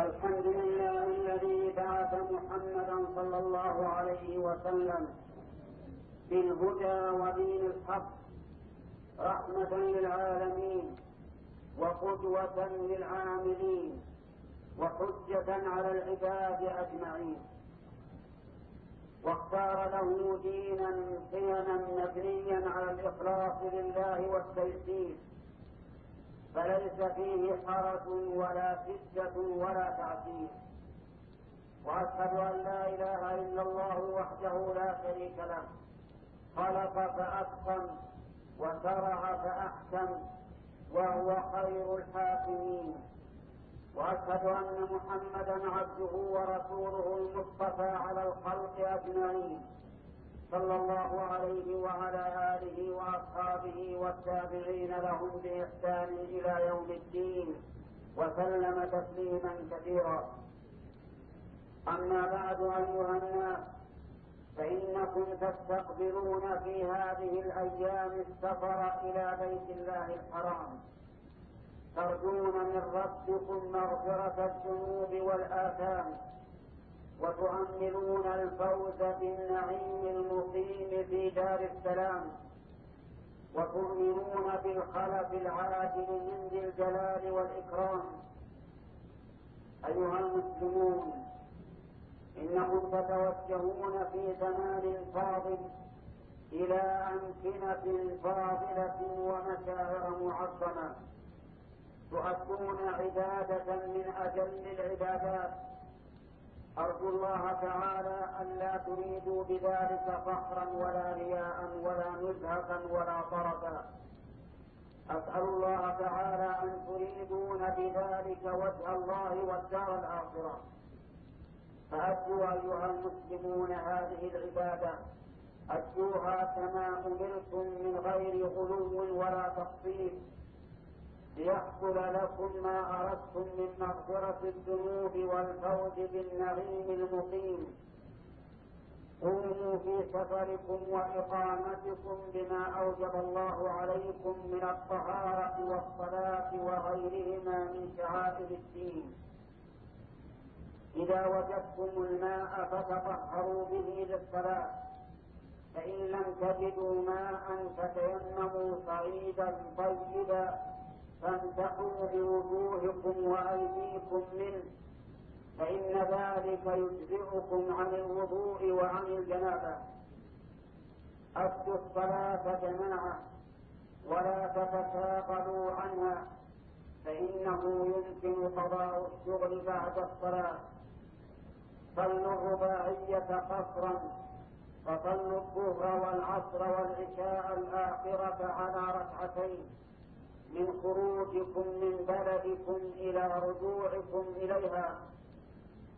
الحمد لله الذي بعث محمدا صلى الله عليه وسلم بالهدى ودين الحق رحمة للعالمين وقدوة للعاملين وحجة على العباد أجمعين. واختار له دينا قيما مبنيا على الإخلاص لله والتيسير فليس فيه حرج ولا شدة ولا تعسير وأشهد أن لا إله إلا الله وحده لا شريك له. خلق فأتقن وشرع فأحكم وهو خير الحاكمين. وأشهد أن محمدا عبده ورسوله المصطفى على الخلق أجمعين. صلى الله عليه وعلى آله وأصحابه والتابعين لهم بإحسان إلى يوم الدين وسلم تسليما كثيرا. أما بعد أيها الناس فإنكم تستقبلون في هذه الأيام السفر إلى بيت الله الحرام. ترجون من ربكم مغفرة الذنوب والآثام. وتؤملون الفوز بالنعيم المقيم في دار السلام. وتؤمنون بالخلف العاجل من ذي الجلال والإكرام. أيها المسلمون إنكم تتوجهون في زمان فاضل إلى أمكنة فاضلة ومشاعر معظمة. تؤدون عبادة من أجل العبادات. أرجو الله تعالى أن لا تريدوا بذلك فخرا ولا رياء ولا نزهة ولا طرفا. أسأل الله تعالى أن تريدون بذلك وجه الله والدار الآخرة. فأدوا أيها المسلمون هذه العبادة. أدوها كما أمرتم من غير غلو ولا تقصير ليحصل لكم ما أردتم من مغفرة الذنوب والفوز بالنعيم المقيم. قوموا في سفركم وإقامتكم بما أوجب الله عليكم من الطهارة والصلاة وغيرهما من شعائر الدين. إذا وجدتم الماء فتطهروا به للصلاة. فإن لم تجدوا ماء فتيمموا صعيدا طيبا. فامسحوا بوجوهكم وأيديكم منه فإن ذلك يجزئكم عن الوضوء وعن الجنابة. أدوا الصلاة جماعة ولا تتشاغلوا عنها فإنه يمكن قضاء الشغل بعد الصلاة. صلوا الرباعية قصرا فصلوا الظهر والعصر والعشاء الآخرة على ركعتين. من خروجكم من بلدكم إلى رجوعكم إليها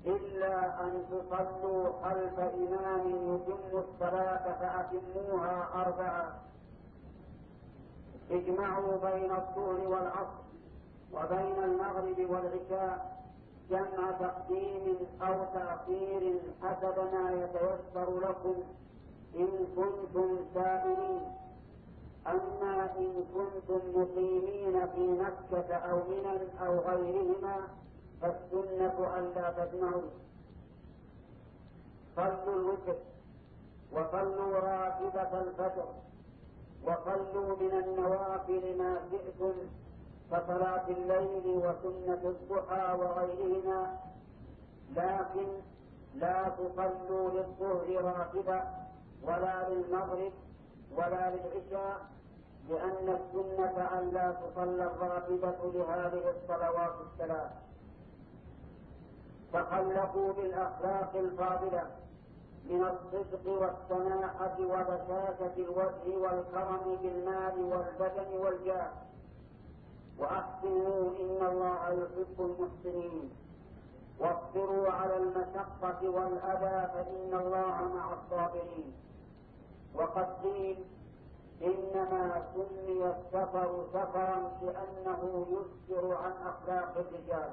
إلا أن تصلوا خلف إمام يتم الصلاة فأتموها أربعة. اجمعوا بين الظهر والعصر وبين المغرب والعشاء جمع تقديم أو تأخير حسب ما يتيسر لكم إن كنتم سائلين. أما إن كنتم مقيمين في مكة أو منى أو غيرهما فالسنة ألا تجمعوا صلوا الوتر. وصلوا راتبة الفجر. وصلوا من النوافل ما شئتم كصلاة الليل وسنة الضحى وغيرهما. لكن لا تصلوا للظهر راتبة ولا للمغرب ولا للعشاء لأن السنة أن لا تصلى الراتبة لهذه الصلوات الثلاث تخلقوا بالأخلاق الفاضلة من الصدق والسماحة وبشاشة الوجه والكرم بالمال والبدن والجاه. وأحسنوا إن الله يحب المحسنين. واصبروا على المشقة والأذى فإن الله مع الصابرين. وقد قيل إنما سمي السفر سفرا لأنه يسفر عن أخلاق الرجال.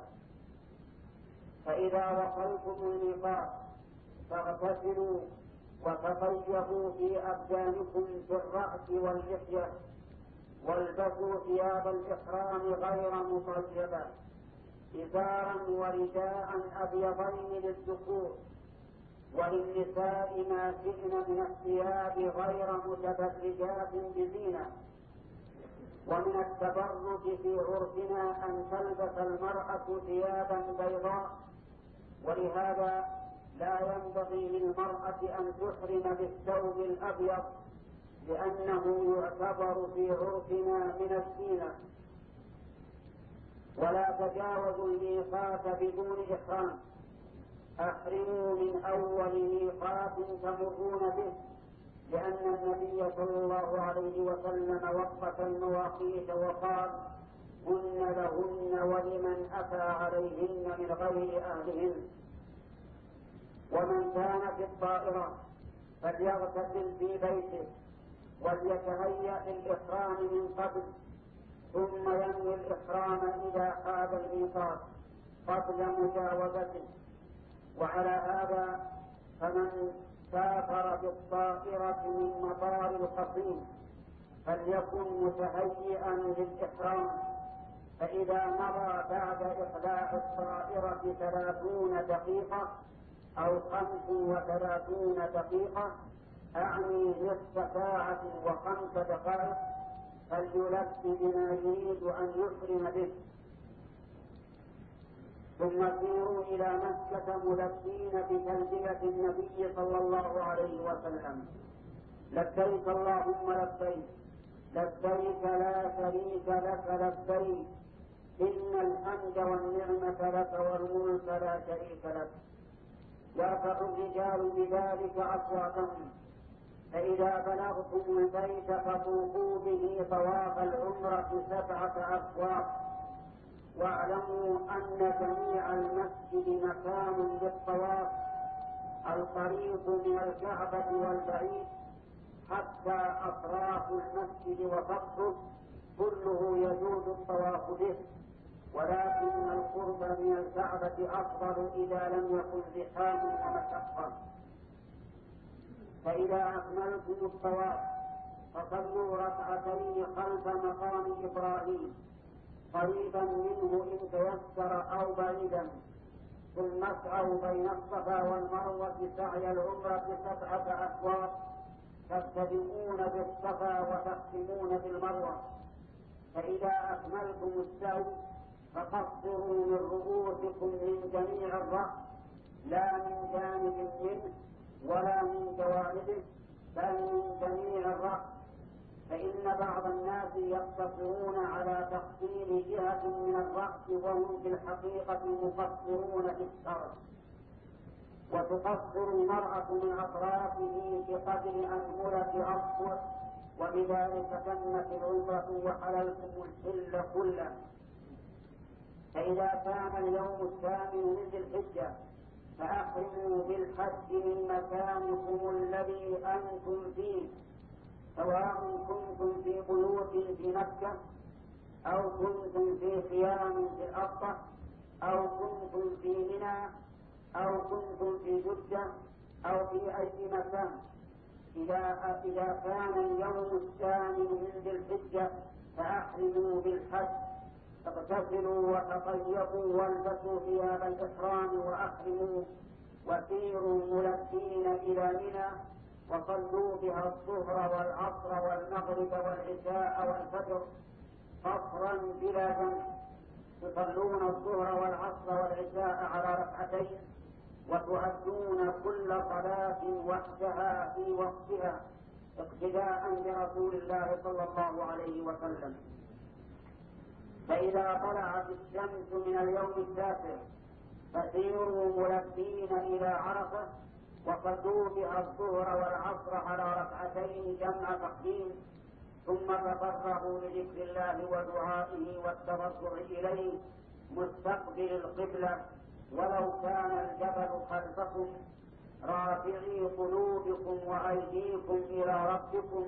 فإذا وصلتم الميقات فاغتسلوا وتطيبوا في أبدانكم في الرأس واللحية والبسوا ثياب الإحرام غير مطيبة. إزارا ورداء أبيضين للذكور. وللنساء ما شئن من الثياب غير متبرجات بزينة. ومن التبرج في عرفنا أن تلبس المرأة ثيابا بيضاء. ولهذا لا ينبغي للمرأة أن تحرم بالثوب الأبيض لأنه يعتبر في عرفنا من الزينة. ولا تجاوزوا الميقات بدون إحرام. أحرموا من أول ميقات تمرون به لأن النبي صلى الله عليه وسلم وقف المواقيت وقال هن لهن ولمن أتى عليهن من غير أهلهن. ومن كان في الطائرة فليغتسل في بيته وليتهيأ للإحرام من قبل ثم ينوي الإحرام إذا حاب الميقات قبل مجاوزته. وعلى هذا فمن سافر بالطائرة من مطار القصيم فليكن متهيئا للإحرام فإذا مضى بعد إقلاع الطائرة ثلاثون دقيقة أو خمس وثلاثون دقيقة أعني نصف ساعة وخمس دقائق فليلبي بما يريد أن يحرم به. ثم سيروا إلى مكة ملبين بتلبية النبي صلى الله عليه وسلم. لبيك اللهم لبيك لبيك لا شريك لك لبيك. إن الحمد والنعمة لك والملك لا شريك لك. يرفع الرجال بذلك أصواتهم. فإذا بلغتم البيت فطوفوا به طواف العمرة سبعة أسواق واعلموا أن جميع المسجد مكان للطواف القريب من الكعبة والبعيد حتى أطراف المسجد وسطه كله يجوز الطواف به ولكن القرب من الكعبة أفضل إذا لم يكن زحام ومشقة فإذا أكملتم الطواف فصلوا ركعتين خلف مقام إبراهيم. قريبا منه إن تيسر أو بعيدا. ثم اسعوا بين الصفا والمروة سعي العمرة سبعة أسواق تبتدئون بالصفا وتختمون بالمروة. فإذا أكملتم السعي فقصروا من رؤوسكم من جميع الرأس لا من جانب منه ولا من جوانبه بل من جميع الرأس. فإن بعض الناس يقتصرون على تقصير جهة من الرأس وهم في الحقيقة مقصرون في الشرع. وتقصر المرأة من أطرافه بقدر أنملة أصفر وبذلك تمت العمرة وحللتم الحل كله. فإذا كان اليوم الثامن من ذي الحجة فأحرموا بالحج من مكانكم الذي أنتم فيه. سواء كنتم في بيوت في مكة أو كنتم في خيام في الأرض أو كنتم في منى أو كنتم في جدة أو في أي مكان. إذا إذا كان اليوم الثامن من ذي الحجة فأحرموا بالحج اغتسلوا وتطيبوا والبسوا ثياب الإحرام وأحرموا وسيروا ملبين إلى منى وصلوا بها الظهر والعصر والمغرب والعشاء والفجر قصرا بلا جمع تصلون الظهر والعصر والعشاء على ركعتين وتؤدون كل صلاة وحدها في وقتها اقتداء برسول الله صلى الله عليه وسلم. فإذا طلعت الشمس من اليوم التاسع فسيروا ملبين إلى عرفة وصلوا بها الظهر والعصر على ركعتين جمع تقديم ثم تفرغوا لذكر الله ودعائه والتوسع إليه مستقبل القبلة. ولو كان الجبل خلفكم رافعي قلوبكم وأيديكم إلى ربكم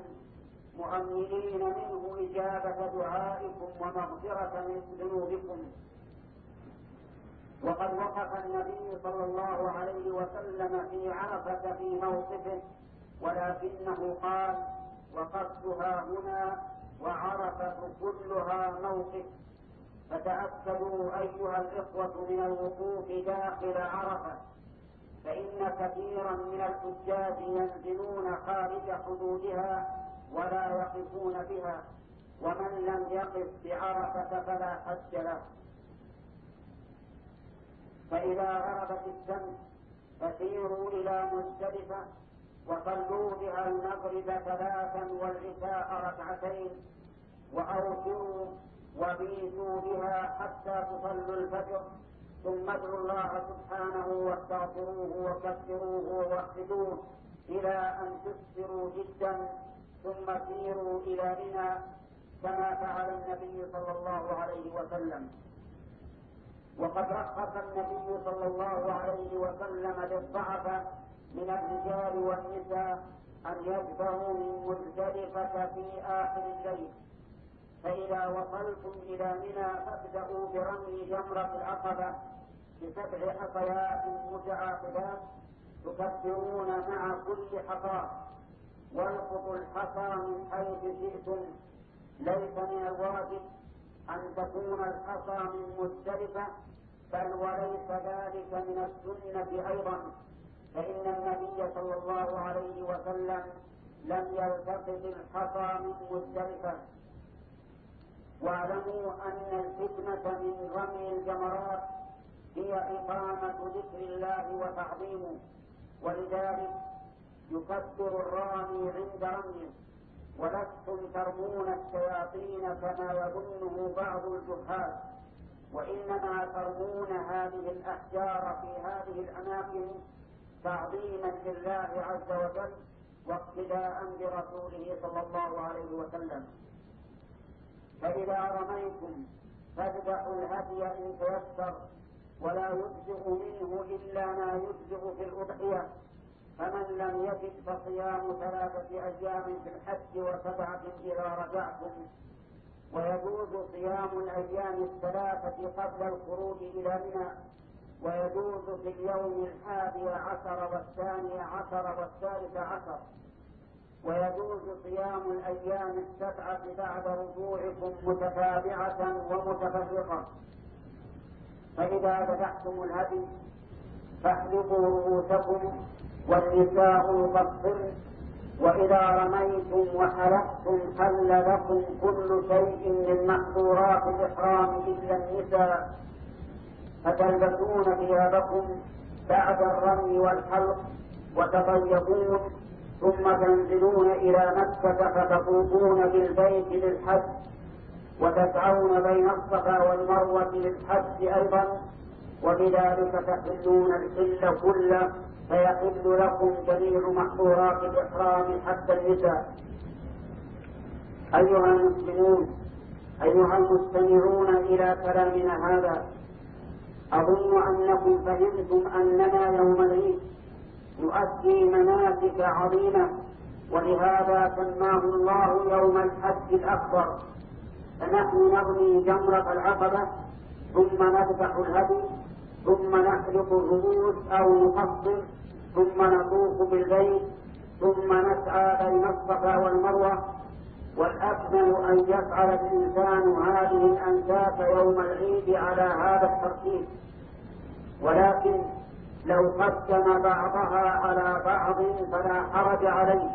مؤمنين منه إجابة دعائكم ومغفرة من ذنوبكم. وقد وقف النبي صلى الله عليه وسلم في عرفة في موقفه ولكنه قال وقفتها هنا وعرفة كلها موقف. فتأكدوا أيها الإخوة من الوقوف داخل عرفة فإن كثيرا من الحجاج ينزلون خارج حدودها ولا يقفون بها ومن لم يقف بعرفة فلا حج له. فإذا غربت الشمس فسيروا إلى مزدلفة وصلوا بها المغرب ثلاثا والعشاء ركعتين وأوتروا وبيتوا بها حتى تصلوا الفجر ثم ادعوا الله سبحانه واستغفروه وكفروه ووحدوه إلى أن تكثروا جدا ثم سيروا إلى منى كما فعل النبي صلى الله عليه وسلم. وقد رخص النبي صلى الله عليه وسلم للضعف من الرجال والنساء أن يذبحوا من مزدلفة في آخر الليل. فإذا وصلتم إلى منى فابدأوا برمي جمرة العقبة بسبع حصيات متعاقبات تكبرون مع كل حصى. والقطوا الحصى من حيث شئتم. ليس من الواجب أن تكون الحصى من مزدلفة بل وليس ذلك من السنة أيضا. فإن النبي صلى الله عليه وسلم لم يلتقط الحصى من مزدلفة واعلموا أن الحكمة من رمي الجمرات هي إقامة ذكر الله وتعظيمه ولذلك يكبر الرامي عند رميه. ولستم ترمون الشياطين كما يظنه بعض الجهال. وإنما ترمون هذه الأحجار في هذه الأماكن تعظيما لله عز وجل واقتداء برسوله صلى الله عليه وسلم. فإذا رميتم فاذبحوا الهدي إن تيسر ولا يجزئ منه إلا ما يجزئ في الأضحية. فمن لم يجد فصيام ثلاثة أيام في الحج وسبعة إذا رجعتم ويجوز صيام الأيام الثلاثة قبل الخروج إلى منى ويجوز في اليوم الحادي عشر والثاني عشر والثالث عشر ويجوز صيام الأيام السبعة بعد رجوعكم متتابعة ومتفرقة. فإذا ذبحتم الهدي فاحلقوا رؤوسكم والنساء يقصرن وإذا رميتم وحلقتم حل لكم كل شيء من محظورات الإحرام إلا النساء فتلبسون ثيابكم بعد الرمي والحلق وتطيبون ثم تنزلون إلى مكة فتطوفون بالبيت للحج وتسعون بين الصفا والمروة للحج أيضا وبذلك تحلون الحل كله. فيحل لكم جميع محظورات الإحرام حتى النساء. أيها المسلمون أيها المستمعون إلى كلامنا هذا أظن أنكم فهمتم أننا يوم العيد نؤدي مناسك عظيمة ولهذا سماه الله يوم الحج الأكبر. فنحن نرمي جمرة العقبة ثم نذبح الهدي ثم نحلق الرؤوس أو نقصر ثم نطوف بالبيت ثم نسعى بين الصفا والمروة. والأكمل أن يفعل الإنسان هذه الأنساك يوم العيد على هذا الترتيب. ولكن لو قدم بعضها على بعض فلا حرج عليه.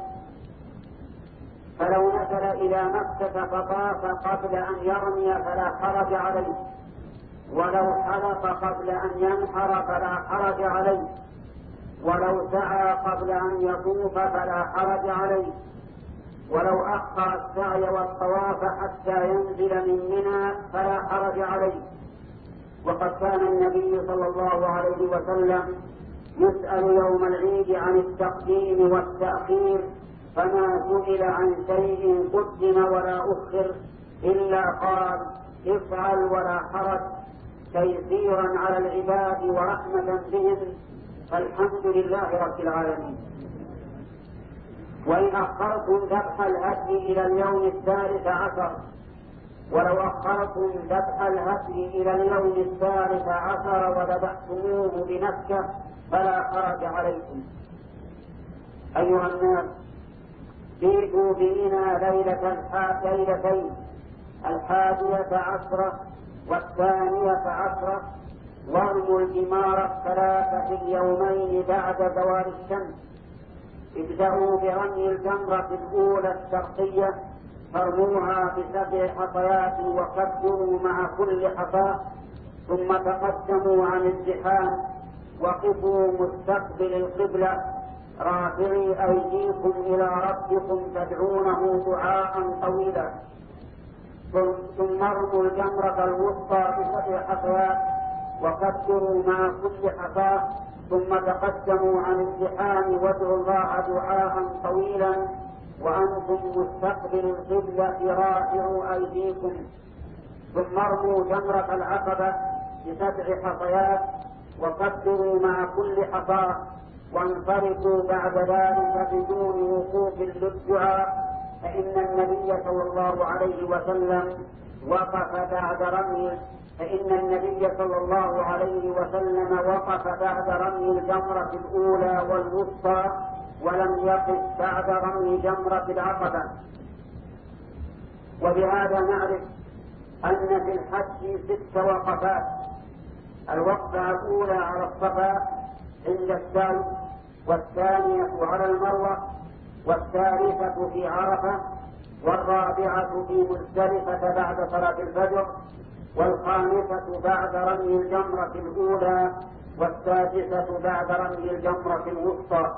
فلو نزل إلى مكة فطاف قبل أن يرمي فلا حرج عليه. ولو حلق قبل أن ينحر فلا حرج عليه. ولو سعى قبل أن يطوف فلا حرج عليه. ولو أخر السعي والطواف حتى ينزل من منى فلا حرج عليه. وقد كان النبي صلى الله عليه وسلم يسأل يوم العيد عن التقديم والتأخير فما سئل عن شيء قدم ولا أخر إلا قال افعل ولا حرج. تيسيرا على العباد ورحمة بهم فالحمد لله رب العالمين. وإن أخرتم ذبح الهدي إلى اليوم الثالث عشر ولو أخرتم ذبح الهدي إلى اليوم الثالث عشر وذبحتموه بمكة فلا حرج عليكم. أيها الناس بيتوا بنا ليلة ليلتين الحادية عشرة والثانية عشرة ورموا الجمار الثلاثة في اليومين بعد زوال الشمس. ابدأوا برمي الجمرة الأولى الشرقية فارموها بسبع حصيات وكبروا مع كل حصاة ثم تقدموا عن الزحام وقفوا مستقبل القبلة. رافعي أيديكم إلى ربكم تدعونه دعاء طويلا. ثم ارموا الجمرة الوسطى بسبع حصيات وكبروا مع كل حصاة ثم تقدموا عن الزحام وادعوا الله دعاء طويلا وأنتم مستقبل القبلة رافعوا أيديكم. ثم ارموا جمرة العقبة بسبع حصيات وكبروا مع كل حصاة وانصرفوا بعد ذلك بدون وقوف للدعاء. فإن النبي صلى الله عليه وسلم وقف بعد رمي فإن النبي صلى الله عليه وسلم وقف بعد رمي الجمرة الأولى والوسطى ولم يقف بعد رمي جمرة العقبة. وبهذا نعرف أن في الحج ست وقفات. الوقفة الأولى على الصفا عند السعي والثانية على المروة والثالثة في عرفة والرابعة في مزدلفة بعد صلاة الفجر والخامسة بعد رمي الجمرة الأولى والسادسة بعد رمي الجمرة الوسطى.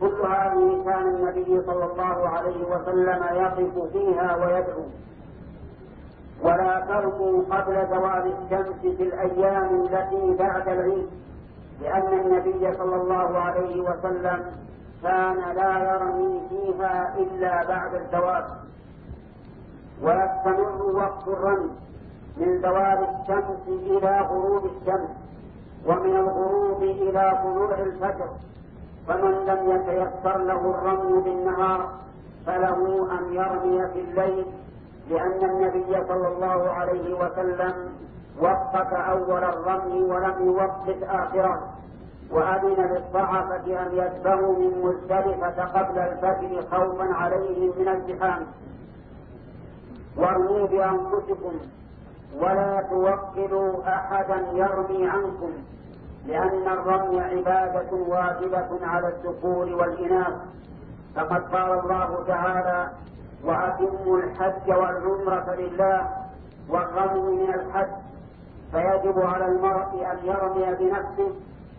كل هذه كان النبي صلى الله عليه وسلم يقف فيها ويدعو. ولا ترموا قبل زوال الشمس في الأيام التي بعد العيد لأن النبي صلى الله عليه وسلم كان لا يرمي فيها إلا بعد الزوال ويستمر وقت الرمي من زوال الشمس إلى غروب الشمس ومن الغروب إلى طلوع الفجر. فمن لم يتيسر له الرمي بالنهار فله أن يرمي في الليل لأن النبي صلى الله عليه وسلم وقف أول الرمي ولم يوقف آخره وأذن للصحفة أن يتبعوا من مزدلفة قبل الفجر خوفا عليهم من الزحام وارموا بأنفسكم ولا توكلوا أحدا يرمي عنكم لأن الرمي عبادة واجبة على الذكور والإناث. فقد قال الله تعالى وأتموا الحج والعمرة لله والرمي من الحج. فيجب على المرء أن يرمي بنفسه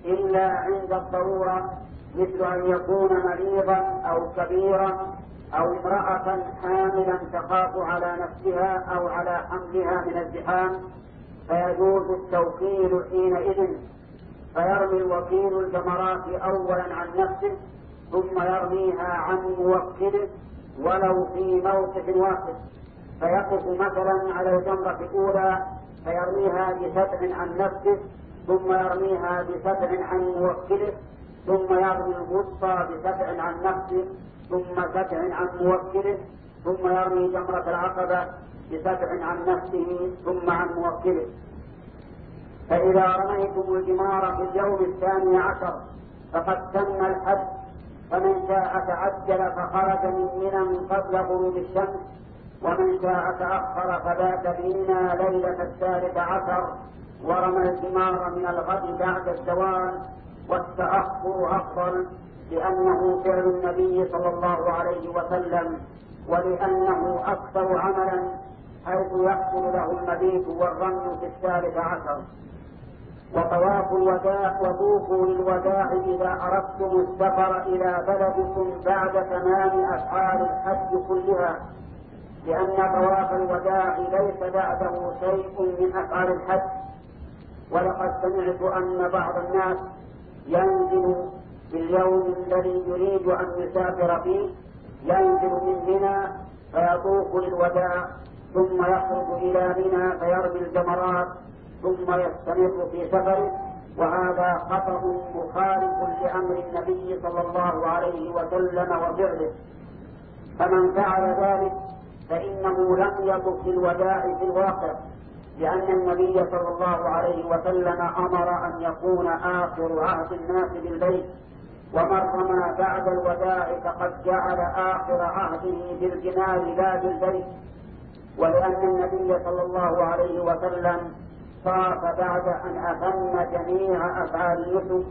إلا عند الضرورة مثل أن يكون مريضا أو كبيرا أو امرأة حاملا تخاف على نفسها أو على حملها من الزحام فيجوز التوكيل حينئذ. فيرمي الوكيل الجمرات أولا عن نفسه ثم يرميها عن موكله ولو في موقف واحد. فيقف مثلا على الجمرة الأولى فيرميها بسبع عن نفسه ثم يرميها بسبع عن موكله ثم يرمي الوسطى بسبع عن نفسه ثم سبع عن موكله ثم يرمي جمرة العقبة بسبع عن نفسه ثم عن موكله. فإذا رميتم الجمار في اليوم الثاني عشر فقد تم الحج فمن شاء تعجل فخرج من منى قبل غروب الشمس ومن شاء تأخر فبات بنا ليلة الثالث عشر. ورمى الجمار من الغد بعد الزوال والتأخر أفضل لأنه فعل النبي صلى الله عليه وسلم ولأنه أكثر عملا حيث يحصل له المبيت والرمي في الثالث عشر. وطواف الوداع وطوفوا للوداع إذا أردتم السفر إلى بلدكم بعد تمام أفعال الحج كلها لأن طواف الوداع ليس بعده شيء من أفعال الحج. ولقد سمعت أن بعض الناس ينزل في اليوم الذي يريد أن يسافر فيه ينزل من منى فيطوف للوداع ثم يخرج إلى منى فيرمي الجمرات ثم يستمر في سفره. وهذا خطأ مخالف لأمر النبي صلى الله عليه وسلم وفعله. فمن فعل ذلك فإنه لم يطف الوداع في الواقع. لأن النبي صلى الله عليه وسلم أمر أن يكون آخر عهد الناس بالبيت ومن رمى بعد الوداع فقد جعل آخر عهده بالجمال لا بالبيت. ولأن النبي صلى الله عليه وسلم طاف بعد أن أتم جميع أفعال النسك.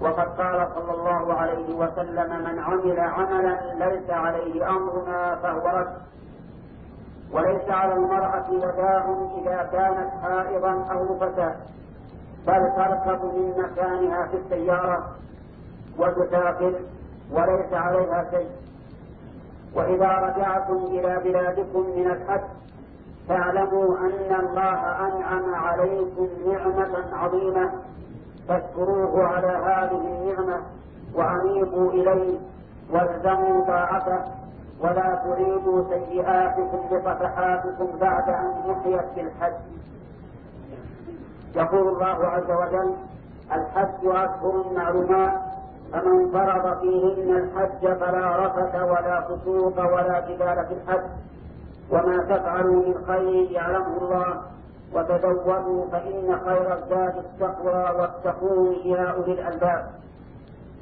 وقد قال صلى الله عليه وسلم من عمل عملا ليس عليه أمرنا فهو رد. وليس على المرأة وداع إذا كانت حائضا أو نفسا بل تركب من مكانها في السيارة وتسافر وليس عليها شيء. وإذا رجعتم إلى بلادكم من الحج فاعلموا أن الله أنعم عليكم نعمة عظيمة. فاشكروه على هذه النعمة وأنيبوا إليه والزموا طاعته. ولا تعيدوا سيئاتكم بصفحاتكم بعد أن محيت بالحج يقول الله عز وجل الحج أشهر معلومات فمن فرض فيهن الحج فلا رفث ولا فسوق ولا جدال في الحج. وما تفعلوا من خير يعلمه الله وتزودوا فإن خير الزاد التقوى واتقون يا أولي الألباب.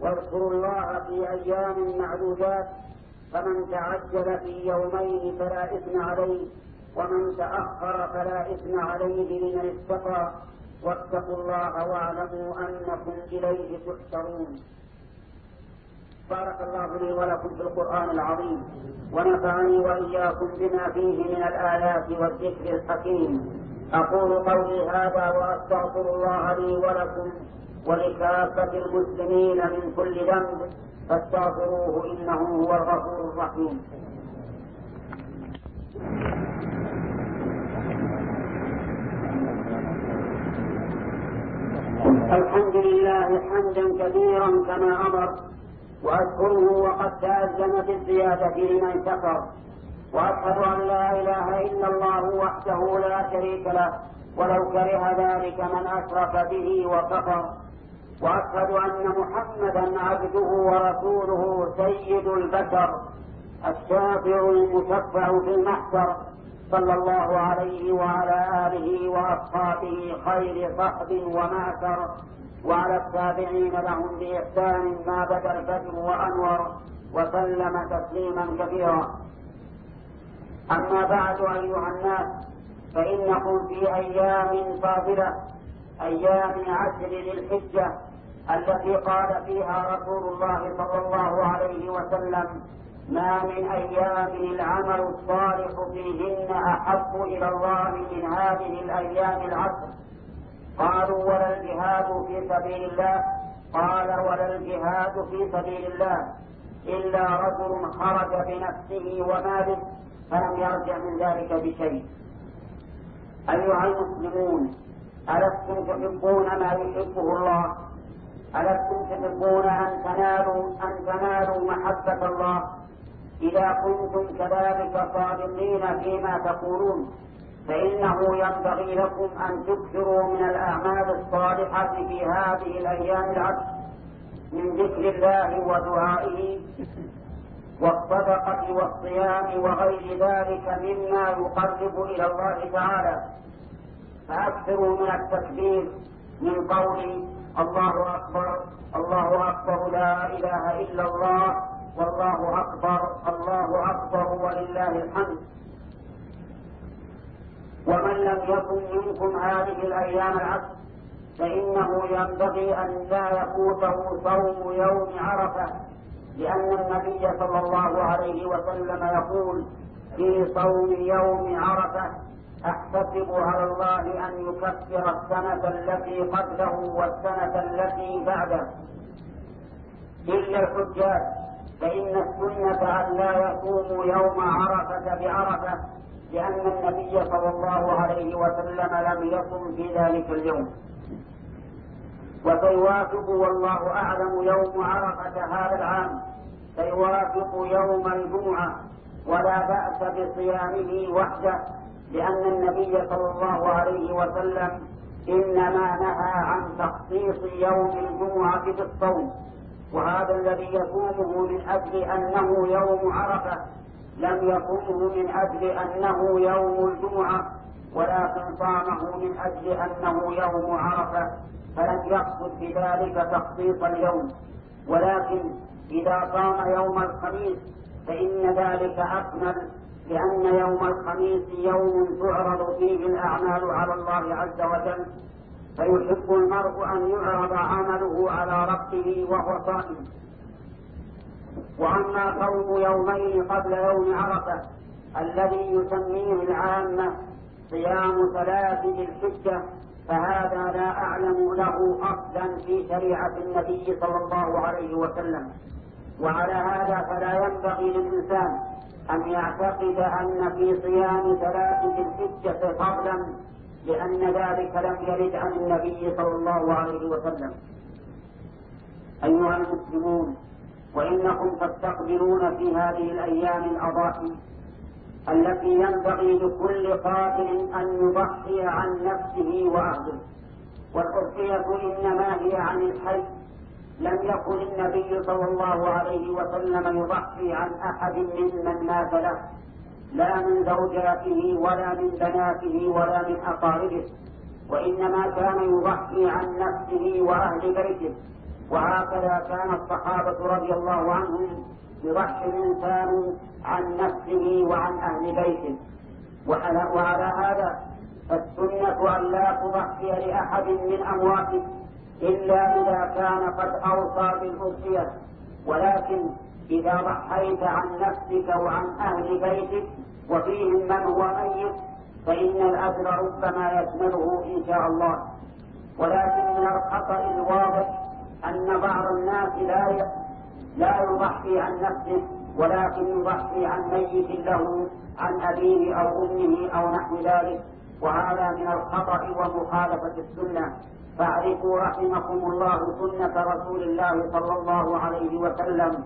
واذكروا الله في أيام معدودات فمن تعجل في يومين فلا إثم عليه ومن تأخر فلا إثم عليه لمن اتقى. واتقوا الله واعلموا أنكم إليه تحشرون. بارك الله لي ولكم في القرآن العظيم ونفعني وإياكم بما فيه من الآيات والذكر الحكيم. أقول قولي هذا وأستغفر الله لي ولكم ولكافة المسلمين من كل ذنب فاستغفروه إنه هو الغفور الرحيم. الحمد لله حمدا كثيرا كما أمر وأشكره وقد في الزيادة لمن كفر. وأشهد أن لا إله إلا الله وحده لا شريك له ولو كره ذلك من أشرك به وكفر. وأشهد أن محمدا عبده ورسوله سيد البشر الشافع المشفع في المحشر صلى الله عليه وعلى آله وأصحابه خير صحب ومعشر وعلى التابعين لهم بإحسان ما بدأ الفجر وأنور وسلم تسليما كثيرا. أما بعد أيها الناس فإنكم في أيام فاضلة أيام عشر الحجة. التي قال فيها رسول الله صلى الله عليه وسلم ما من أيام العمل الصالح فيهن أحب إلى الله من هذه الأيام العشر. قالوا ولا الجهاد في سبيل الله. قال ولا الجهاد في سبيل الله إلا رجل خرج بنفسه وماله فلم يرجع من ذلك بشيء. أيها المسلمون ألستم تحبون ما يحبه الله؟ ألستم تحبون أن تنالوا أن تنالوا محبة الله؟ إذا كنتم كذلك صادقين فيما تقولون فإنه ينبغي لكم أن تكثروا من الأعمال الصالحة في هذه الأيام العشر من ذكر الله ودعائه والصدقة والصيام وغير ذلك مما يقرب إلى الله تعالى. فأكثروا من التكبير من قول الله أكبر الله أكبر لا إله إلا الله والله أكبر الله أكبر ولله الحمد. ومن لم يكن منكم هذه الأيام العشر فإنه ينبغي أن لا يفوته صوم يوم عرفة لأن النبي صلى الله عليه وسلم يقول في صوم يوم عرفة أحتسب على الله أن يكفر السنة التي قبله والسنة التي بعده. إلا الحجاج فإن السنة أن لا يصوموا يوم عرفة بعرفة لأن النبي صلى الله عليه وسلم لم يصم في ذلك اليوم. وسيوافق والله أعلم يوم عرفة هذا العام. سيوافق يوم الجمعة ولا بأس بصيامه وحده. لأن النبي صلى الله عليه وسلم إنما نهى عن تخصيص يوم الجمعة بالصوم وهذا الذي يصومه من أجل أنه يوم عرفة لم يصومه من أجل أنه يوم الجمعة ولكن صامه من أجل أنه يوم عرفة فلم يقصد بذلك تخصيص اليوم. ولكن إذا صام يوم الخميس فإن ذلك أكمل لأن يوم الخميس يوم تعرض فيه الأعمال على الله عز وجل فيحب المرء أن يعرض عمله على ربه وهو صائم. وأما صوم يومين قبل يوم عرفة الذي يسميه العامة صيام ثلاث الحجة فهذا لا أعلم له أصلا في شريعة النبي صلى الله عليه وسلم. وعلى هذا فلا ينبغي للإنسان أن يعتقد أن في صيام ثلاث ذي الحجة فضلا لأن ذلك لم يرد عن النبي صلى الله عليه وسلم. أيها المسلمون وإنكم تستقبلون في هذه الأيام الأضاحي التي ينبغي لكل قاتل أن يضحي عن نفسه وأهله. والأضحية إنما هي عن الحي لم يكن النبي صلى الله عليه وسلم يضحي عن أحد ممن مات له لا من زوجاته ولا من بناته ولا من أقاربه وإنما كان يضحي عن نفسه وأهل بيته. وهكذا كان الصحابة رضي الله عنهم يضحي الإنسان عن نفسه وعن أهل بيته. وعلى, وعلى هذا فالسنة أن لا تضحي لأحد من أمواتك إلا إذا كان قد أوصى بالأضحية ولكن إذا ضحيت عن نفسك وعن أهل بيتك وفيهم من هو ميت فإن الأجر ربما يشمله إن شاء الله. ولكن من الخطأ الواضح أن بعض الناس لا لا يضحي عن نفسه ولكن يضحي عن ميت له عن أبيه أو أمه أو نحو ذلك. وهذا من الخطأ ومخالفة السنة. فاعرفوا رحمكم الله سنة رسول الله صلى الله عليه وسلم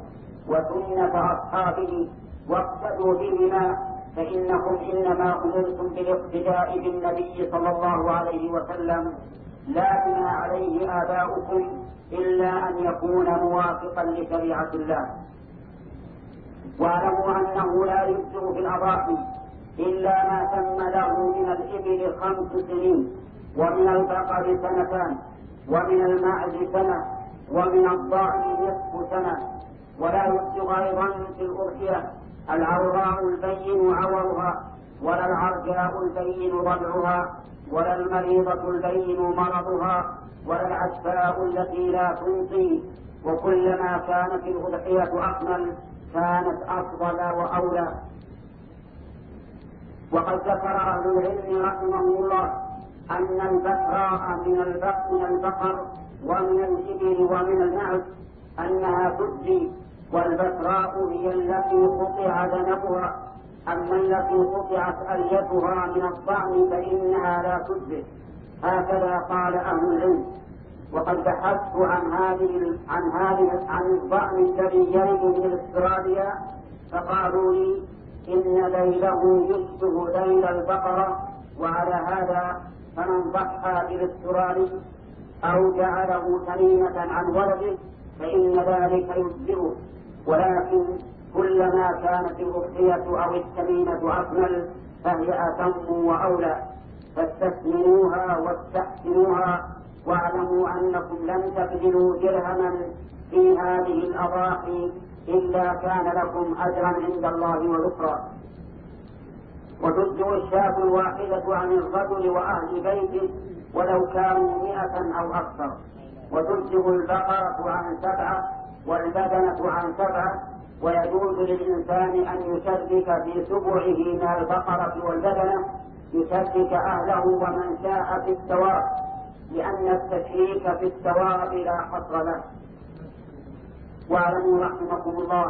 وسنة أصحابه. واقتدوا بهما فإنكم إنما أمرتم بالاقتداء بالنبي صلى الله عليه وسلم. لا بما عليه آباؤكم إلا أن يكون موافقا لشريعة الله. واعلموا أنه لا يجزئ في الأضاحي إلا ما تم له من الإبل خمس سنين ومن البقر سنتان ومن المعز سنة ومن الضأن نصف سنة. ولا يجزئ أيضا في الأضحية العوراء البين عورها ولا العرجاء البين ضلعها ولا المريضة البين مرضها ولا العشفاء التي لا تنقي. وكلما كانت الأضحية أكمل كانت أفضل وأولى. وقد ذكر أهل العلم رحمه الله أن البقراء من البقر ومن الإبل ومن المعز أنها تجزي والبقراء هي التي قطع ذنبها أما التي قطعت أليتها من الطعن فإنها لا تجزي هكذا قال أهل العلم. وقد بحثت عن هذه عن هذه عن الضأن الذي يرد من استراليا فقالوا لي إن ليله يشبه ليل البقرة وعلى هذا فمن ضحى بالاسترالي أو جعله تميمة عن ولده فإن ذلك يجزئه ولكن كلما كانت الأضحية أو التميمة أكمل فهي أتم وأولى. فاستثمنوها واستحسنوها واعلموا أنكم لن تبذلوا درهما في هذه الأضاحي إلا كان لكم أجرا عند الله وذكرا. وتجزئ الشاة الواحدة عن الرجل وأهل بيته ولو كانوا مئة أو أكثر. وتجزئ البقرة عن سبعة والبدنة عن سبعة ويجوز للإنسان أن يشرك في سبعه من البقرة والبدنة. يشرك أهله ومن شاء في الثواب. لأن التشريك في الثواب لا حصر له. واعلموا رحمكم الله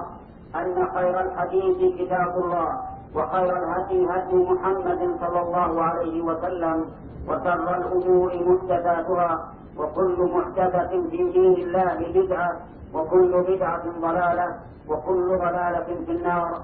أن خير الحديث كتاب الله وخير الهدي هدي محمد صلى الله عليه وسلم وشر الأمور محدثاتها وكل محدثة في دين الله بدعة وكل بدعة ضلالة وكل ضلالة في النار.